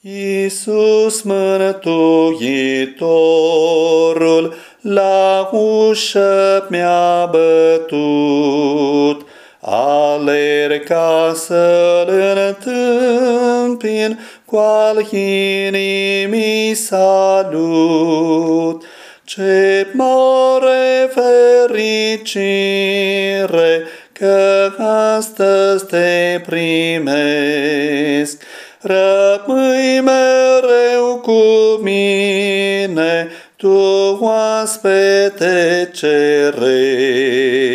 Iisus mântuitorul la ușă mi-a bătut, alerg ca să-l întâmpin cu al inimii salut. Ce mare fericire că astăzi te primesc, Rămâi mereu cu mine, tu oaspete ceresc.